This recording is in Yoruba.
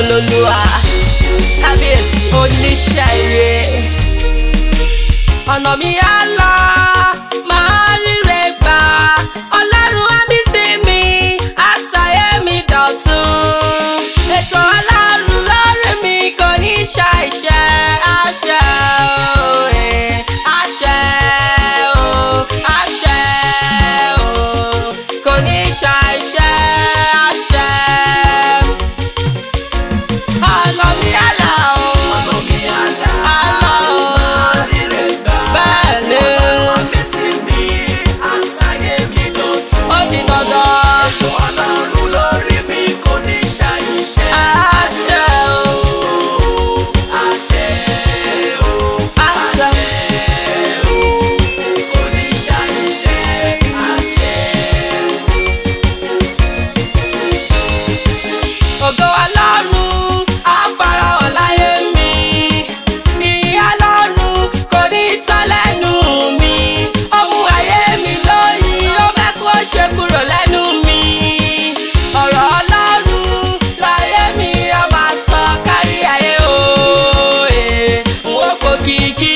olólùwà kábíyèsí oníṣẹ́ ire ọ̀nà mi á lọ máa ríre mi á mi dọ̀tun ètò ọlọ́run lórí mi kò ní ṣàìṣe àṣẹ òye àṣẹ o àṣẹ o kò ní ṣàìṣe. que